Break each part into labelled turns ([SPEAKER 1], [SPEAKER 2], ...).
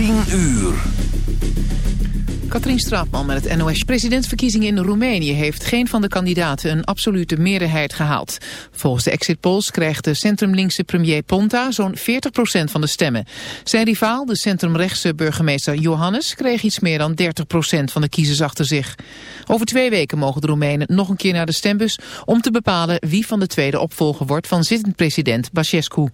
[SPEAKER 1] 10 uur.
[SPEAKER 2] Katrien Straatman met het NOS. Presidentsverkiezingen in Roemenië heeft geen van de kandidaten een absolute meerderheid gehaald. Volgens de exit polls krijgt de centrumlinkse premier Ponta zo'n 40% van de stemmen. Zijn rivaal, de centrumrechtse burgemeester Johannes, kreeg iets meer dan 30% van de kiezers achter zich. Over twee weken mogen de Roemenen nog een keer naar de stembus om te bepalen wie van de tweede opvolger wordt van zittend president Basescu.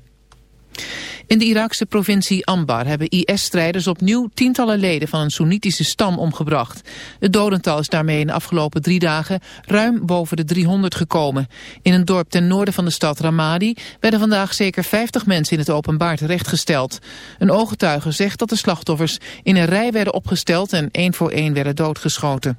[SPEAKER 2] In de Iraakse provincie Anbar hebben IS-strijders opnieuw tientallen leden van een Soenitische stam omgebracht. Het dodental is daarmee in de afgelopen drie dagen ruim boven de 300 gekomen. In een dorp ten noorden van de stad Ramadi werden vandaag zeker 50 mensen in het openbaar terechtgesteld. Een ooggetuige zegt dat de slachtoffers in een rij werden opgesteld en één voor één werden doodgeschoten.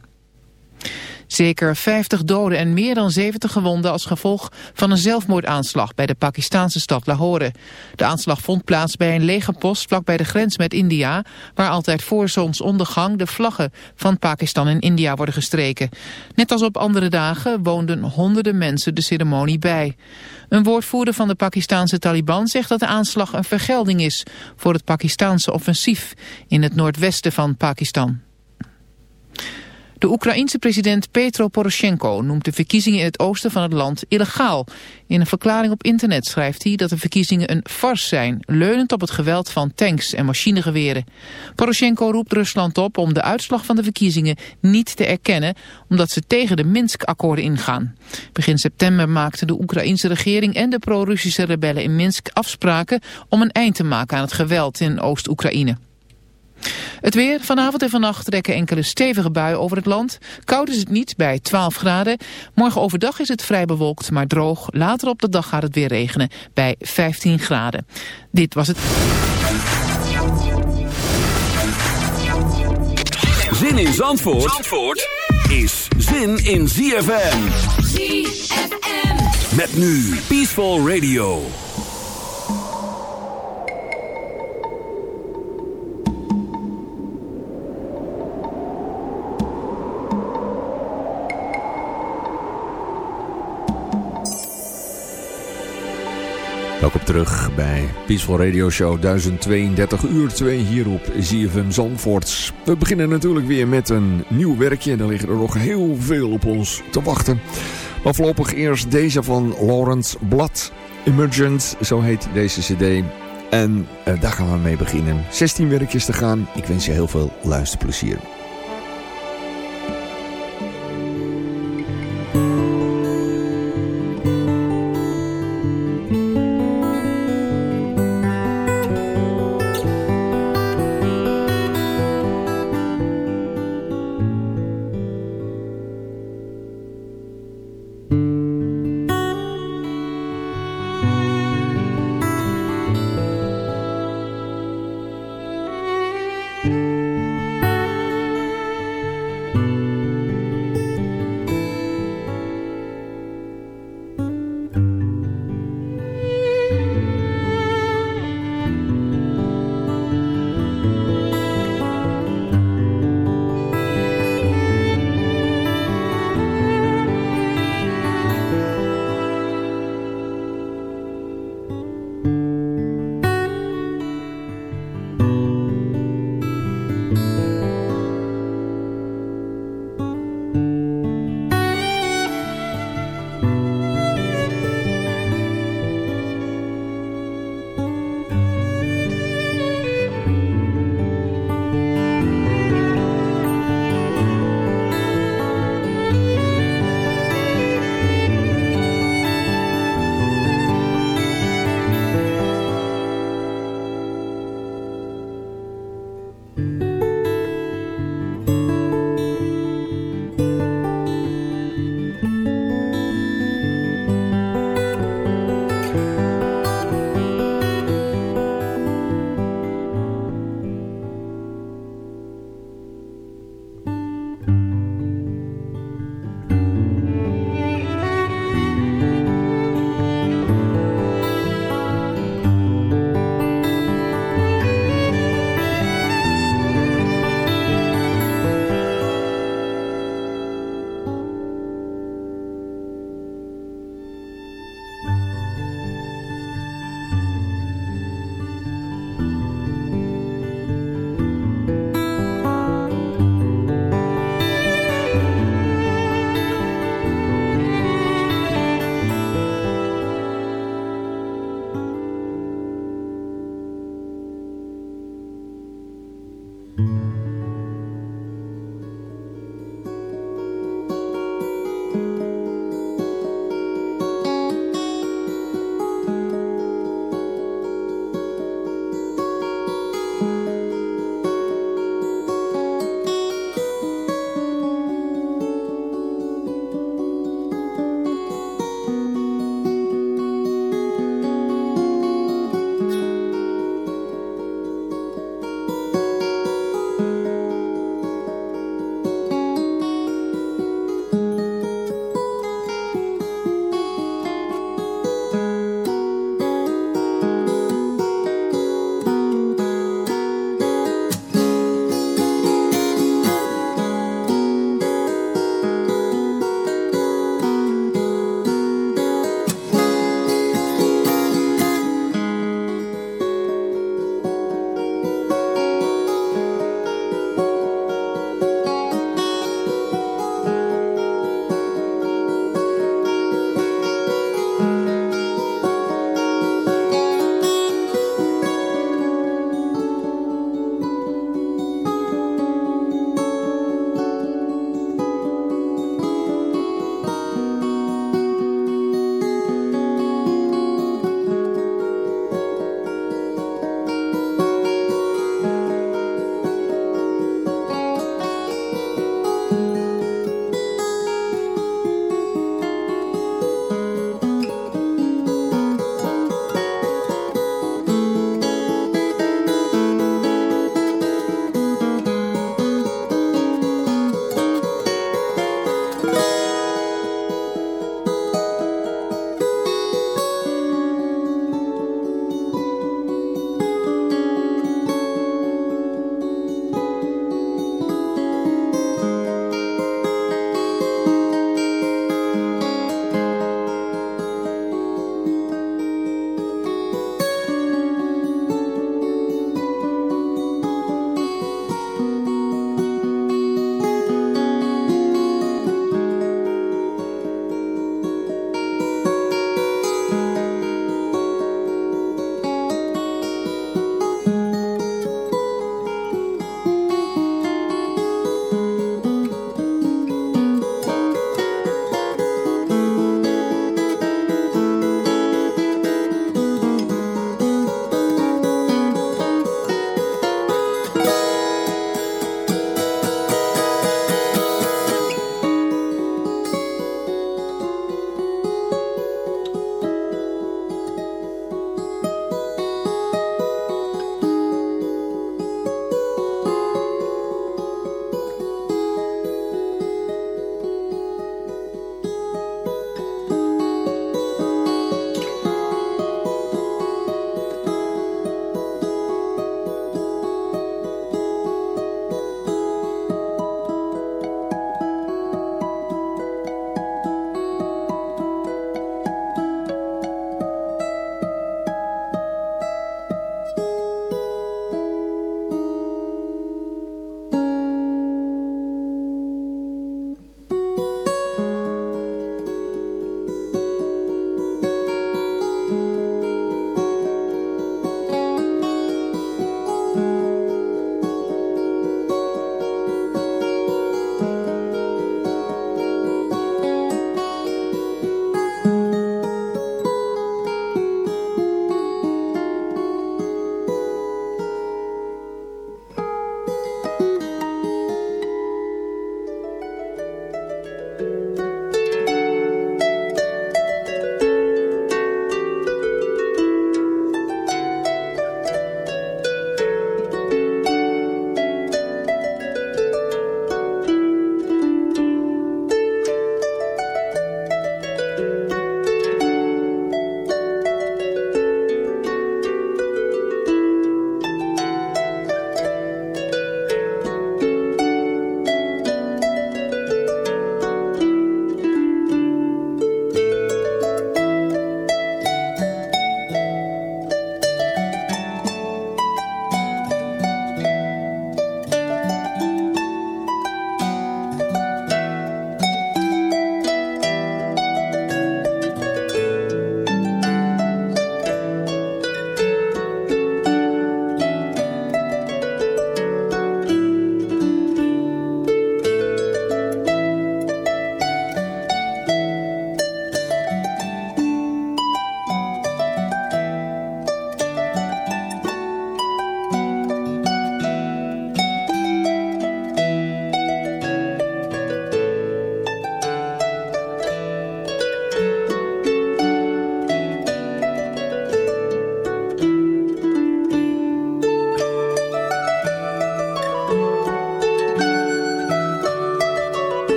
[SPEAKER 2] Zeker 50 doden en meer dan 70 gewonden als gevolg van een zelfmoordaanslag bij de Pakistanse stad Lahore. De aanslag vond plaats bij een legerpost vlakbij de grens met India, waar altijd voor zonsondergang de vlaggen van Pakistan en India worden gestreken. Net als op andere dagen woonden honderden mensen de ceremonie bij. Een woordvoerder van de Pakistanse Taliban zegt dat de aanslag een vergelding is voor het Pakistanse offensief in het noordwesten van Pakistan. De Oekraïense president Petro Poroshenko noemt de verkiezingen in het oosten van het land illegaal. In een verklaring op internet schrijft hij dat de verkiezingen een farce zijn, leunend op het geweld van tanks en machinegeweren. Poroshenko roept Rusland op om de uitslag van de verkiezingen niet te erkennen, omdat ze tegen de Minsk-akkoorden ingaan. Begin september maakten de Oekraïense regering en de pro-Russische rebellen in Minsk afspraken om een eind te maken aan het geweld in Oost-Oekraïne. Het weer. Vanavond en vannacht trekken enkele stevige buien over het land. Koud is het niet bij 12 graden. Morgen overdag is het vrij bewolkt, maar droog. Later op de dag gaat het weer regenen bij 15 graden. Dit was het...
[SPEAKER 1] Zin in Zandvoort, Zandvoort is zin in ZFM.
[SPEAKER 3] ZFM.
[SPEAKER 1] Met nu Peaceful Radio.
[SPEAKER 4] Terug bij Peaceful Radio Show 1032 uur 2 hier op ZFM Zandvoort. We beginnen natuurlijk weer met een nieuw werkje. Daar liggen er nog heel veel op ons te wachten. Maar voorlopig eerst deze van Lawrence Blad. Emergent, zo heet deze cd. En uh, daar gaan we mee beginnen. 16 werkjes te gaan. Ik wens je heel veel luisterplezier.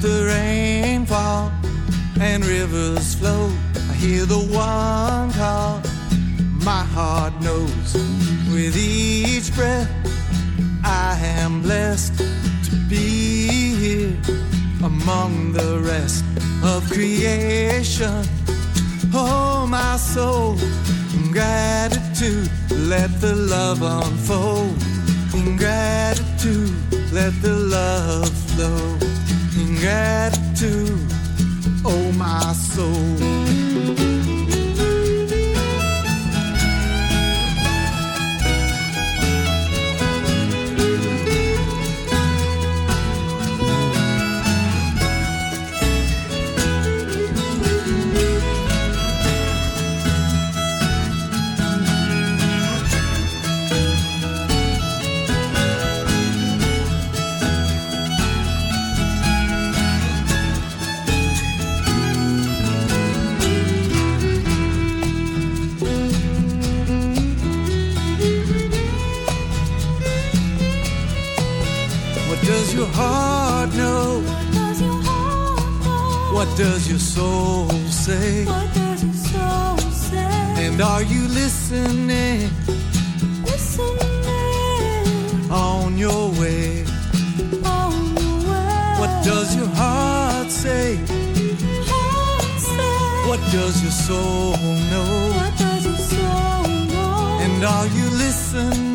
[SPEAKER 3] The rain fall and rivers flow I hear the one call my heart knows with each breath I am blessed to be here among the rest of creation. Oh, my soul, in gratitude, let the love unfold. In gratitude, let the love flow. In gratitude, oh, my soul. Does your soul know?
[SPEAKER 5] What does your soul know?
[SPEAKER 3] And are you listening?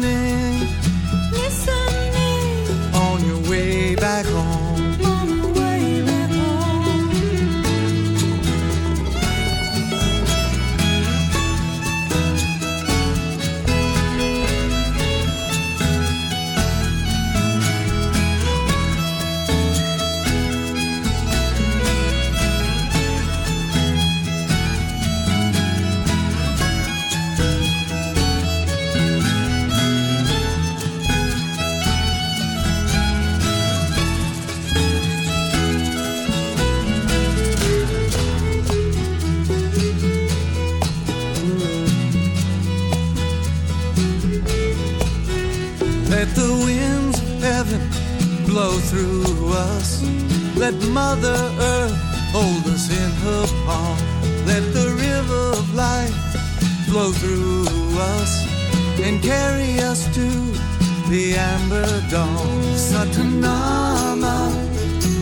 [SPEAKER 3] Let Mother Earth hold us in her palm. Let the river of life flow through us and carry us to the amber dawn. Satanama,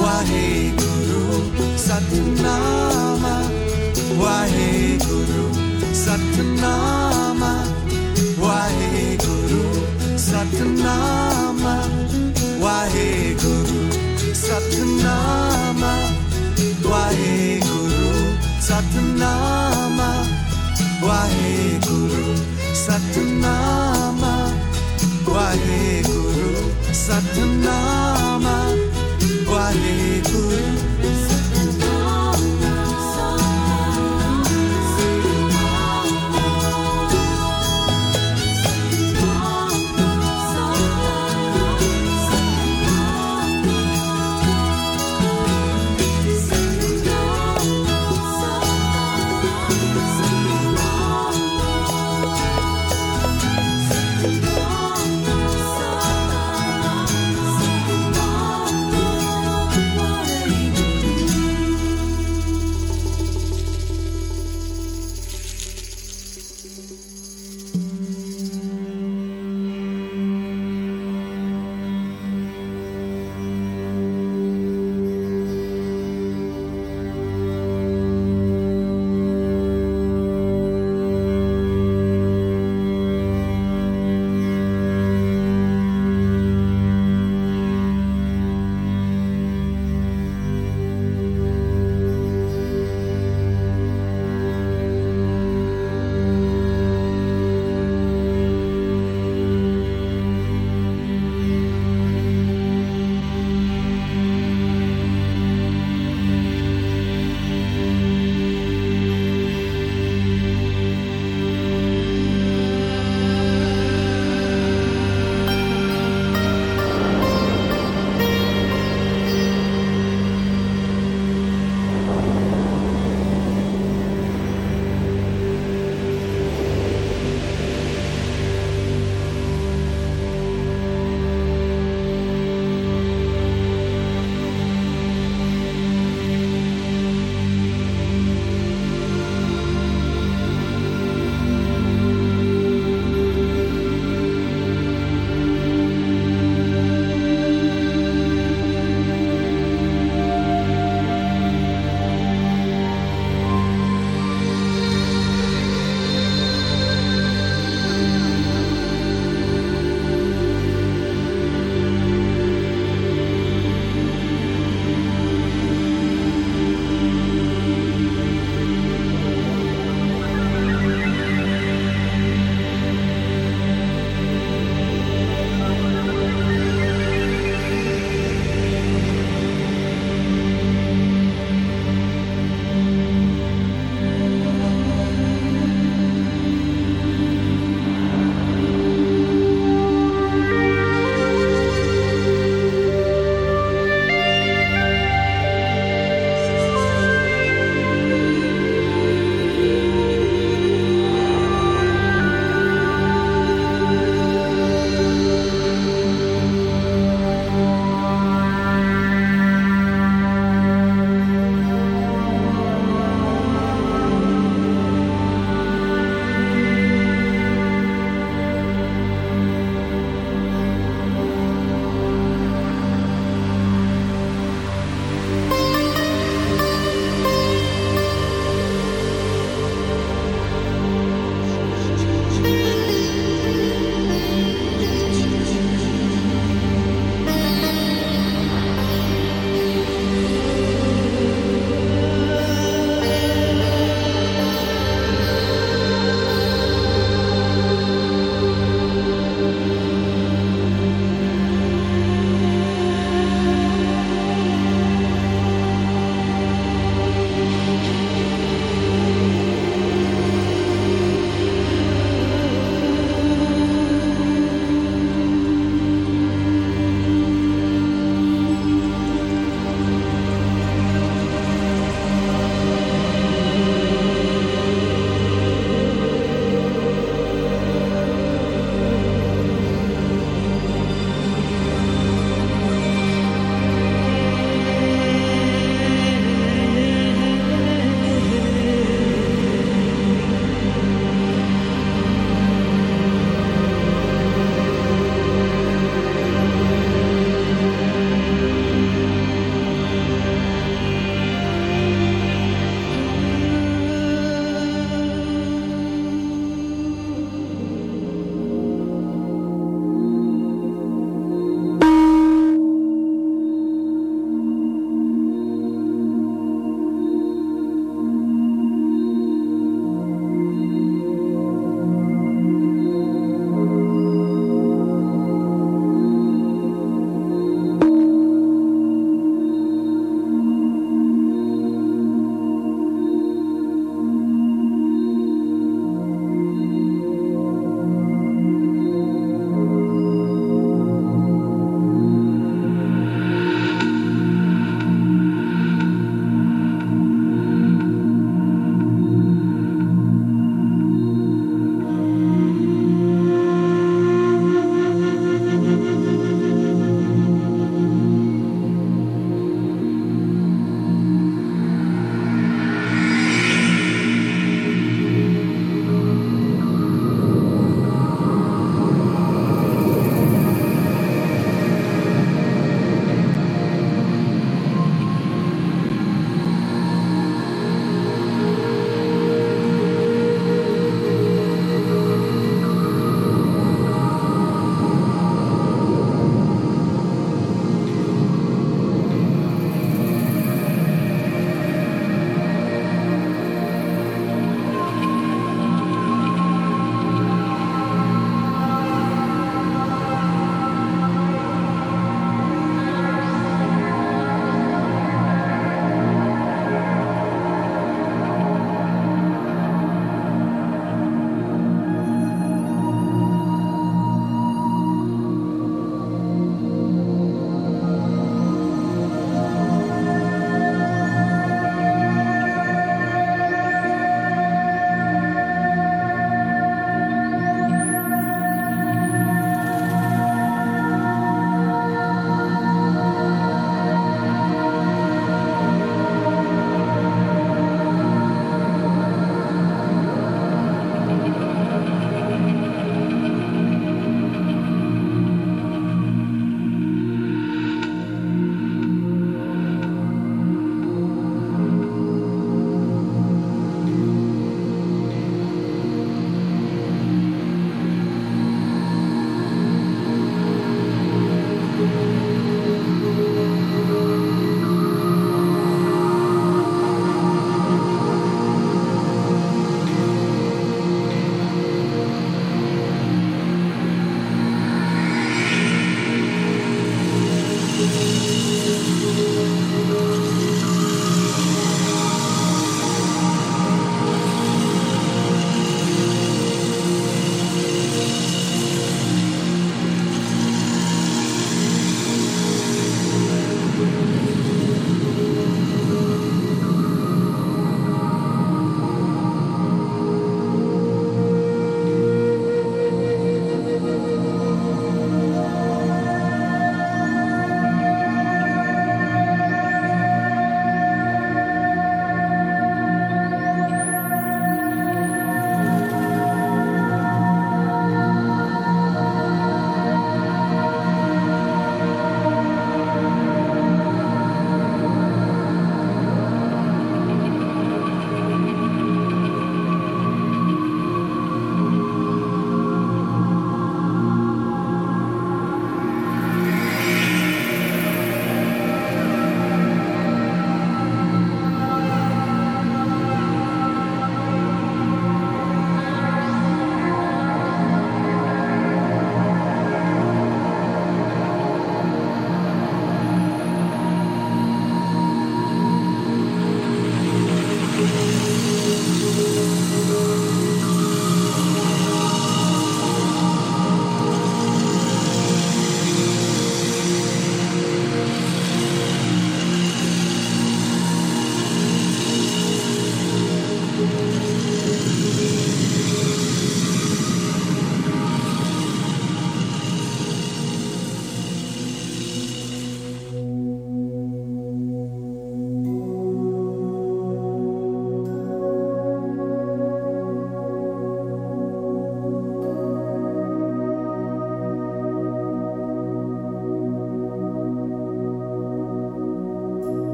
[SPEAKER 3] Wahe Guru, Satanama, Wahe Guru, Satanama, Satnama Waheguru Satnama Waheguru Satnama